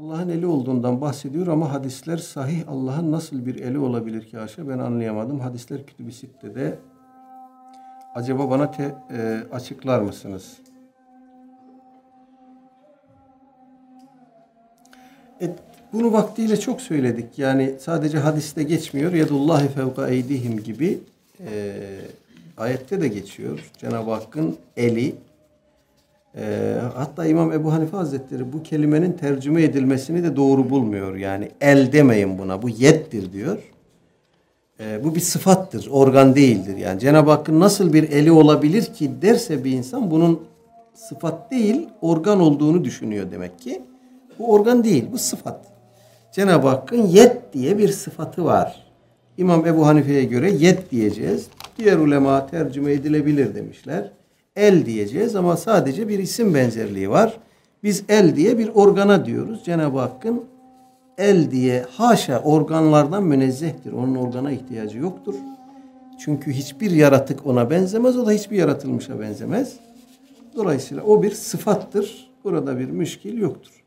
Allah'ın eli olduğundan bahsediyor ama hadisler sahih Allah'ın nasıl bir eli olabilir ki haşa ben anlayamadım. Hadisler Kütüb-i Sitte'de acaba bana te, e, açıklar mısınız? Et, bunu vaktiyle çok söyledik. Yani sadece hadiste geçmiyor. Yedullahi fevka eydihim gibi e, ayette de geçiyor. Cenab-ı Hakk'ın eli e, hatta İmam Ebu Hanife Hazretleri bu kelimenin tercüme edilmesini de doğru bulmuyor. Yani el demeyin buna. Bu yettir diyor. E, bu bir sıfattır. Organ değildir. Yani Cenab-ı Hakk'ın nasıl bir eli olabilir ki derse bir insan bunun sıfat değil organ olduğunu düşünüyor demek ki. Bu organ değil. Bu sıfat. Cenab-ı Hakk'ın yet diye bir sıfatı var. İmam Ebu Hanife'ye göre yet diyeceğiz. Diğer ulema tercüme edilebilir demişler. El diyeceğiz ama sadece bir isim benzerliği var. Biz el diye bir organa diyoruz. Cenab-ı Hakk'ın el diye haşa organlardan münezzehtir. Onun organa ihtiyacı yoktur. Çünkü hiçbir yaratık ona benzemez. O da hiçbir yaratılmışa benzemez. Dolayısıyla o bir sıfattır. Burada bir müşkil yoktur.